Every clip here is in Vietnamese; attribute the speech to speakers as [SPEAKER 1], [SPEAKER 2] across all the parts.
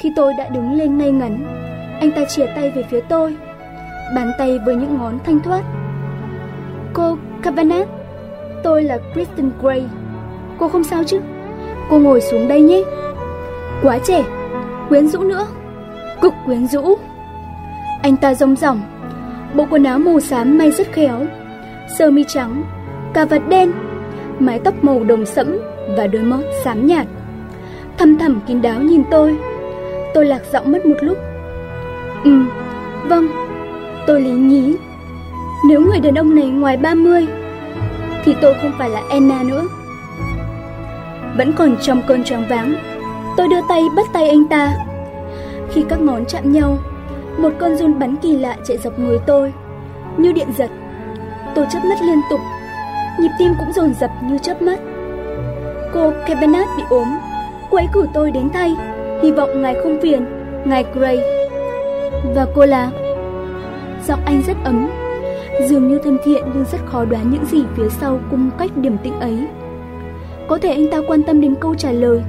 [SPEAKER 1] Khi tôi đã đứng lên ngay ngắn, anh ta chìa tay về phía tôi, bàn tay với những ngón thanh thoát. Cô Cavanagh, tôi là Kristen Gray. Cô không sao chứ? Cô ngồi xuống đây nhé. Quá trẻ, quyến rũ nữa, cực quyến rũ. Anh ta rong ròng, bộ quần áo màu xám may rất khéo, sơ mi trắng, cà vạt đen, mái tóc màu đồng sẫm và đôi mắt xám nhạt. Thầm thầm kín đáo nhìn tôi. Tôi lạc giọng mất một lúc. Ừ, vâng, tôi lý nhí. Nếu người đàn ông này ngoài 30 thì tôi không phải là Anna nữa. Vẫn còn trong cơn choáng váng, tôi đưa tay bắt tay anh ta. Khi các ngón chạm nhau, một cơn run bắn kỳ lạ chạy dọc người tôi, như điện giật. Tôi chớp mắt liên tục, nhịp tim cũng dồn dập như chớp mắt. Cô Cabanat bị ốm, cô ấy cử tôi đến thay, hy vọng ngài không phiền, ngài Gray. Và cô là... Giọng anh rất ấm, dường như thân thiện nhưng rất khó đoán những gì phía sau cung cách điểm tĩnh ấy. Có thể anh ta quan tâm đến câu trả lời,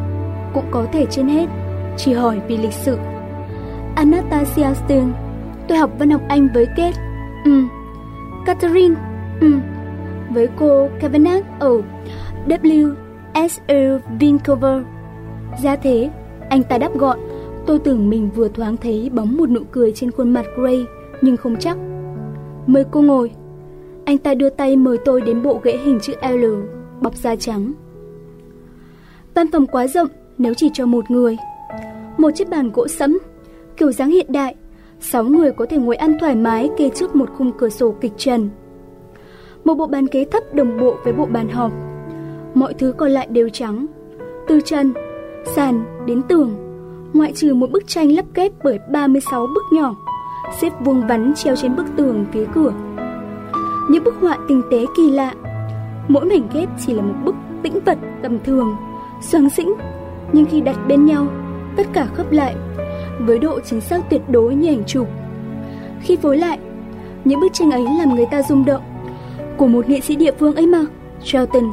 [SPEAKER 1] cũng có thể trên hết, chỉ hỏi vì lịch sự. Anastasia Stern, tôi học văn học Anh với Kate. Ừ. Catherine. Ừ. Với cô Kavanagh ở W S E Vancouver. Ra thế, anh ta đáp gọn. Tôi tưởng mình vừa thoáng thấy bóng một nụ cười trên khuôn mặt Gray, nhưng không chắc. Mời cô ngồi. Anh ta đưa tay mời tôi đến bộ ghế hình chữ L, bọc da trắng. Văn phòng quá rộng nếu chỉ cho một người. Một chiếc bàn gỗ sẫm, kiểu dáng hiện đại, sáu người có thể ngồi ăn thoải mái kê trước một khung cửa sổ kịch trần. Một bộ bàn ghế thấp đồng bộ với bộ bàn họp. Mọi thứ còn lại đều trắng, từ trần, sàn đến tường, ngoại trừ một bức tranh lắp ghép bởi 36 bức nhỏ, xếp vuông vắn treo trên bức tường phía cửa. Những bức họa tinh tế kỳ lạ, mỗi mảnh ghép chỉ là một bức tĩnh vật tầm thường, xoáng xĩnh, nhưng khi đặt bên nhau, tất cả khớp lại với độ chính xác tuyệt đối như ảnh chụp. Khi phối lại, những bức tranh ấy làm người ta rung động. Của một nghệ sĩ địa phương ấy mà, Charlton.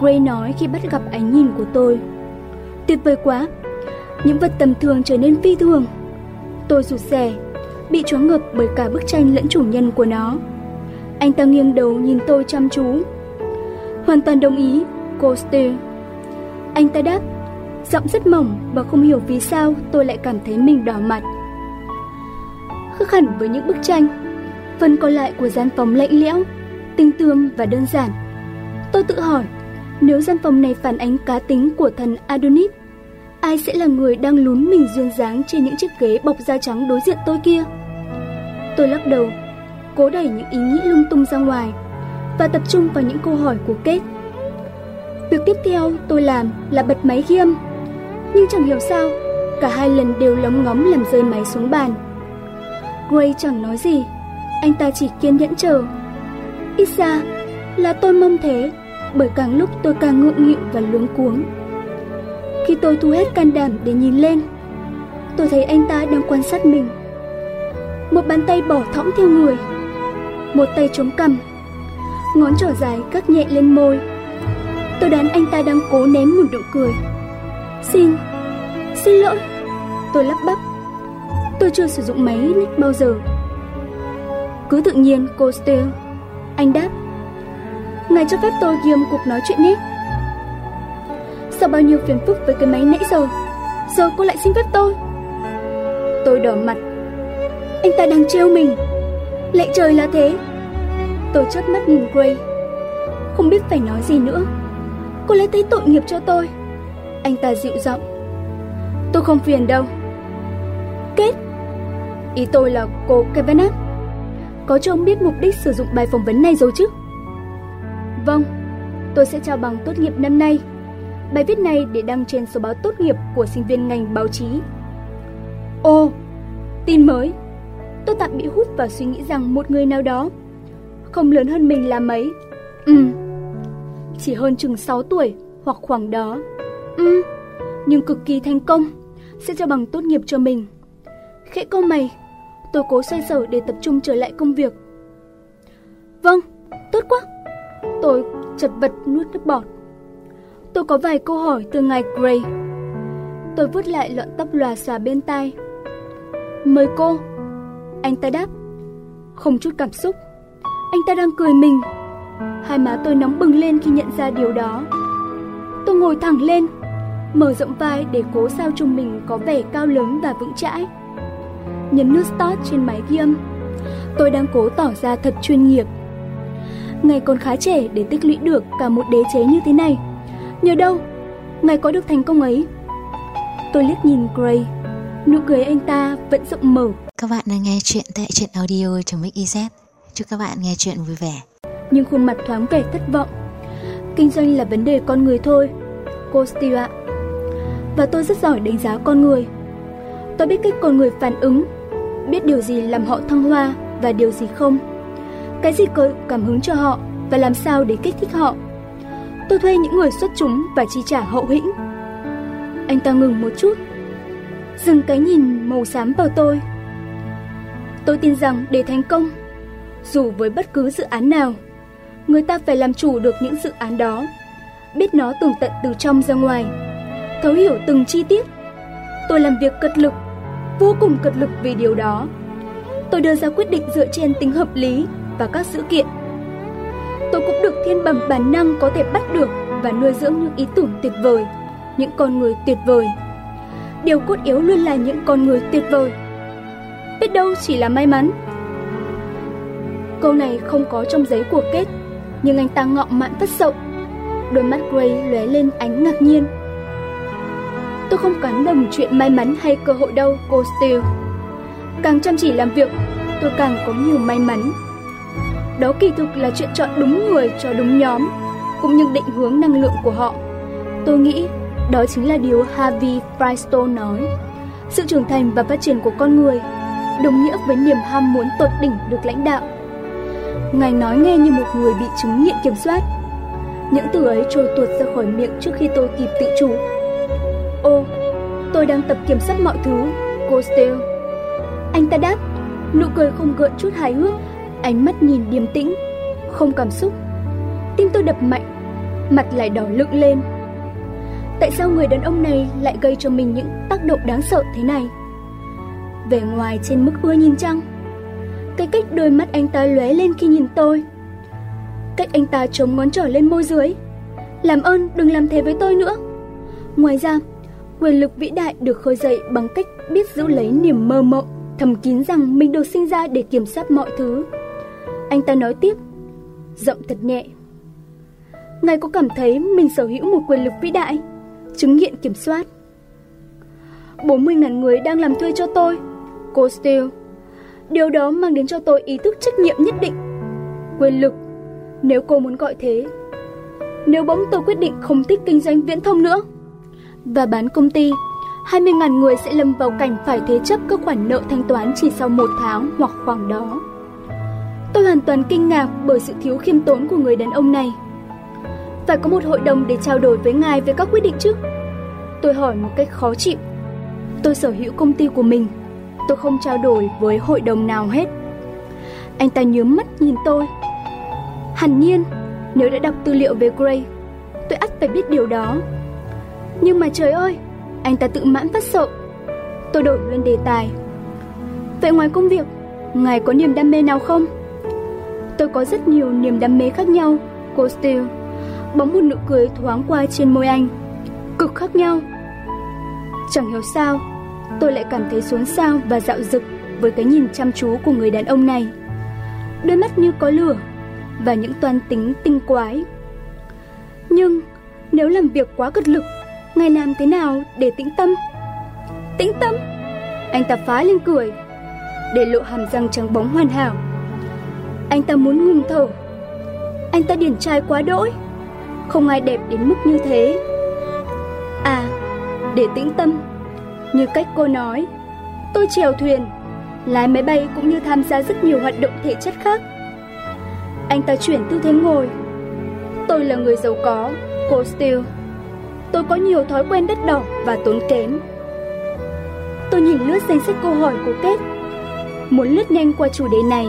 [SPEAKER 1] Gray nói khi bắt gặp ánh nhìn của tôi. Tuyệt vời quá, những vật tầm thường trở nên phi thường. Tôi rụt rè, bị choáng ngợp bởi cả bức tranh lẫn chủ nhân của nó. Anh ta nghiêng đầu nhìn tôi chăm chú. Hoàn toàn đồng ý, cô Steele. Anh ta đáp, giọng rất mỏng và không hiểu vì sao tôi lại cảm thấy mình đỏ mặt. Khác hẳn với những bức tranh, phần còn lại của gian phòng lạnh lẽo, tinh tươm và đơn giản. Tôi tự hỏi, nếu gian phòng này phản ánh cá tính của thần Adonis, ai sẽ là người đang lún mình duyên dáng trên những chiếc ghế bọc da trắng đối diện tôi kia? Tôi lắc đầu, cố đẩy những ý nghĩ lung tung ra ngoài và tập trung vào những câu hỏi của Kate. Việc tiếp theo tôi làm là bật máy ghi âm, nhưng chẳng hiểu sao, cả hai lần đều lóng ngóng làm rơi máy xuống bàn. Gray chẳng nói gì, anh ta chỉ kiên nhẫn chờ. Ít ra là tôi mong thế, bởi càng lúc tôi càng ngượng nghịu và luống cuống. Khi tôi thu hết can đảm để nhìn lên, tôi thấy anh ta đang quan sát mình. Một bàn tay bỏ thõng theo người, một tay chống cằm, ngón trỏ dài cắt nhẹ lên môi. Tôi đoán anh ta đang cố nén một nụ cười. Xin, xin lỗi, tôi lắp bắp. Tôi chưa sử dụng máy nick bao giờ. Cứ tự nhiên, cô Steele. Anh đáp. Ngài cho phép tôi ghiêm cuộc nói chuyện nhé. Sau bao nhiêu phiền phức với cái máy nãy giờ, giờ cô lại xin phép tôi. Tôi đỏ mặt. Anh ta đang trêu mình. Lệ trời là thế. Tôi chớp mắt nhìn Gray. Không biết phải nói gì nữa. Cô lấy thấy tội nghiệp cho tôi. Anh ta dịu giọng. Tôi không phiền đâu. Kết. Ý tôi là cô Kavanagh. Có cho ông biết mục đích sử dụng bài phỏng vấn này rồi chứ? Vâng, tôi sẽ trao bằng tốt nghiệp năm nay. Bài viết này để đăng trên số báo tốt nghiệp của sinh viên ngành báo chí. ô, tin mới. Tôi tạm bị hút vào suy nghĩ rằng một người nào đó không lớn hơn mình là mấy. Ừ, chỉ hơn chừng 6 tuổi hoặc khoảng đó. Ừ, nhưng cực kỳ thành công, sẽ cho bằng tốt nghiệp cho mình. Khẽ câu mày, tôi cố xoay sở để tập trung trở lại công việc. Vâng, tốt quá. Tôi chật vật nuốt nước bọt. Tôi có vài câu hỏi từ ngài Gray. Tôi vứt lại lọn tóc lòa xòa bên tai. Mời cô. Anh ta đáp. Không chút cảm xúc. Anh ta đang cười mình. Hai má tôi nóng bừng lên khi nhận ra điều đó. Tôi ngồi thẳng lên, mở rộng vai để cố sao cho mình có vẻ cao lớn và vững chãi. Nhấn nút start trên máy ghi âm. Tôi đang cố tỏ ra thật chuyên nghiệp. Ngài còn khá trẻ để tích lũy được cả một đế chế như thế này. Nhờ đâu, ngài có được thành công ấy. Tôi liếc nhìn Gray, nụ cười anh ta vẫn rộng mở.
[SPEAKER 2] Các bạn đang nghe chuyện tại truyện audio.mix.iz. Chúc các bạn nghe chuyện vui vẻ.
[SPEAKER 1] Nhưng khuôn mặt thoáng vẻ thất vọng. Kinh doanh là vấn đề con người thôi, cô Steele ạ. Và tôi rất giỏi đánh giá con người. Tôi biết cách con người phản ứng, biết điều gì làm họ thăng hoa và điều gì không. Cái gì có cảm hứng cho họ và làm sao để kích thích họ. Tôi thuê những người xuất chúng và chi trả hậu hĩnh. Anh ta ngừng một chút, dừng cái nhìn màu xám vào tôi. Tôi tin rằng để thành công, dù với bất cứ dự án nào, người ta phải làm chủ được những dự án đó, biết nó tường tận từ trong ra ngoài, thấu hiểu từng chi tiết. Tôi làm việc cật lực, vô cùng cật lực vì điều đó. Tôi đưa ra quyết định dựa trên tính hợp lý và các sự kiện. Tôi cũng được thiên bẩm bản năng có thể bắt được và nuôi dưỡng những ý tưởng tuyệt vời, những con người tuyệt vời. Điều cốt yếu luôn là những con người tuyệt vời. Biết đâu chỉ là may mắn. Câu này không có trong giấy của kết, nhưng anh ta ngọ mạn tất sậu. Đôi mắt Gray lóe lên ánh ngạc nhiên. Tôi không cắn đồng chuyện may mắn hay cơ hội đâu, cô Steele. Càng chăm chỉ làm việc, tôi càng có nhiều may mắn. Đó kỳ thực là chuyện chọn đúng người cho đúng nhóm, cũng như định hướng năng lượng của họ. Tôi nghĩ đó chính là điều Harvey Firestone nói. Sự trưởng thành và phát triển của con người đồng nghĩa với niềm ham muốn tột đỉnh được lãnh đạo. Ngài nói nghe như một người bị chứng nghiện kiểm soát. Những từ ấy trôi tuột ra khỏi miệng trước khi tôi kịp tự chủ. Ô, tôi đang tập kiểm soát mọi thứ, cô Steele. Anh ta đáp, nụ cười không gợn chút hài hước, ánh mắt nhìn điềm tĩnh, không cảm xúc. Tim tôi đập mạnh, mặt lại đỏ lựng lên. Tại sao người đàn ông này lại gây cho mình những tác động đáng sợ thế này? về ngoài trên mức ưa nhìn chăng? Cái cách đôi mắt anh ta lóe lên khi nhìn tôi. Cách anh ta chống ngón trỏ lên môi dưới. Làm ơn đừng làm thế với tôi nữa. Ngoài ra, quyền lực vĩ đại được khơi dậy bằng cách biết giữ lấy niềm mơ mộng, thầm kín rằng mình được sinh ra để kiểm soát mọi thứ. Anh ta nói tiếp, giọng thật nhẹ. Ngài có cảm thấy mình sở hữu một quyền lực vĩ đại, chứng nghiện kiểm soát? 40.000 người đang làm thuê cho tôi, cô Steele. Điều đó mang đến cho tôi ý thức trách nhiệm nhất định. Quyền lực, nếu cô muốn gọi thế. Nếu bỗng tôi quyết định không thích kinh doanh viễn thông nữa và bán công ty, 20.000 người sẽ lâm vào cảnh phải thế chấp các khoản nợ thanh toán chỉ sau một tháng hoặc khoảng đó. Tôi hoàn toàn kinh ngạc bởi sự thiếu khiêm tốn của người đàn ông này. Phải có một hội đồng để trao đổi với ngài về các quyết định chứ? Tôi hỏi một cách khó chịu. Tôi sở hữu công ty của mình. Tôi không trao đổi với hội đồng nào hết. Anh ta nhớm mắt nhìn tôi. Hẳn nhiên, nếu đã đọc tư liệu về Gray, tôi ắt phải biết điều đó. Nhưng mà trời ơi, anh ta tự mãn phát sợ. Tôi đổi luôn đề tài. Vậy ngoài công việc, ngài có niềm đam mê nào không? Tôi có rất nhiều niềm đam mê khác nhau, cô Steele. Bóng một nụ cười thoáng qua trên môi anh. Cực khác nhau. Chẳng hiểu sao, tôi lại cảm thấy xuống sao và dạo dực với cái nhìn chăm chú của người đàn ông này. Đôi mắt như có lửa và những toan tính tinh quái. Nhưng nếu làm việc quá cật lực, ngài làm thế nào để tĩnh tâm? Tĩnh tâm? Anh ta phá lên cười, để lộ hàm răng trắng bóng hoàn hảo. Anh ta muốn ngừng thở. Anh ta điển trai quá đỗi. Không ai đẹp đến mức như thế. À, để tĩnh tâm. Như cách cô nói, tôi chèo thuyền, lái máy bay cũng như tham gia rất nhiều hoạt động thể chất khác. Anh ta chuyển tư thế ngồi. Tôi là người giàu có, cô Steele. Tôi có nhiều thói quen đắt đỏ và tốn kém. Tôi nhìn lướt danh sách câu hỏi của Kết. Muốn lướt nhanh qua chủ đề này.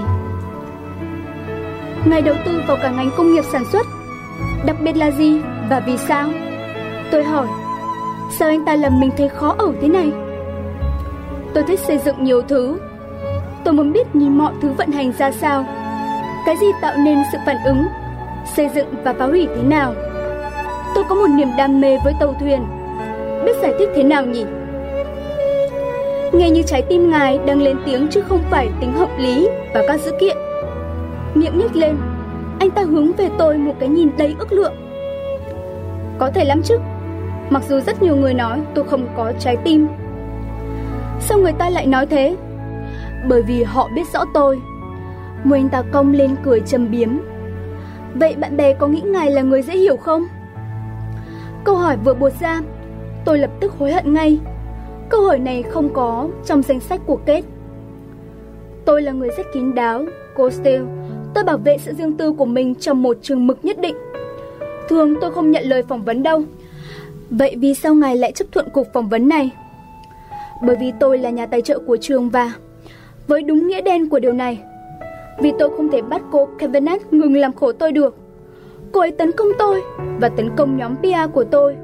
[SPEAKER 1] Ngài đầu tư vào cả ngành công nghiệp sản xuất. Đặc biệt là gì và vì sao? Tôi hỏi. Sao anh ta làm mình thấy khó ở thế này? Tôi thích xây dựng nhiều thứ. Tôi muốn biết nhìn mọi thứ vận hành ra sao. Cái gì tạo nên sự phản ứng, xây dựng và phá hủy thế nào. Tôi có một niềm đam mê với tàu thuyền. Biết giải thích thế nào nhỉ? Nghe như trái tim ngài đang lên tiếng chứ không phải tính hợp lý và các dữ kiện. Miệng nhếch lên, anh ta hướng về tôi một cái nhìn đầy ước lượng. Có thể lắm chứ, mặc dù rất nhiều người nói tôi không có trái tim. Sao người ta lại nói thế? Bởi vì họ biết rõ tôi. Môi anh ta cong lên cười trầm biếm. Vậy bạn bè có nghĩ ngài là người dễ hiểu không? Câu hỏi vừa buột ra, tôi lập tức hối hận ngay. Câu hỏi này không có trong danh sách của kết. Tôi là người rất kín đáo, cô Steele. Tôi bảo vệ sự riêng tư của mình trong một trường mực nhất định. Thường tôi không nhận lời phỏng vấn đâu. Vậy vì sao ngài lại chấp thuận cuộc phỏng vấn này? Bởi vì tôi là nhà tài trợ của trường và với đúng nghĩa đen của điều này, vì tôi không thể bắt cô kavanaugh ngừng làm khổ tôi được. Cô ấy tấn công tôi và tấn công nhóm PR của tôi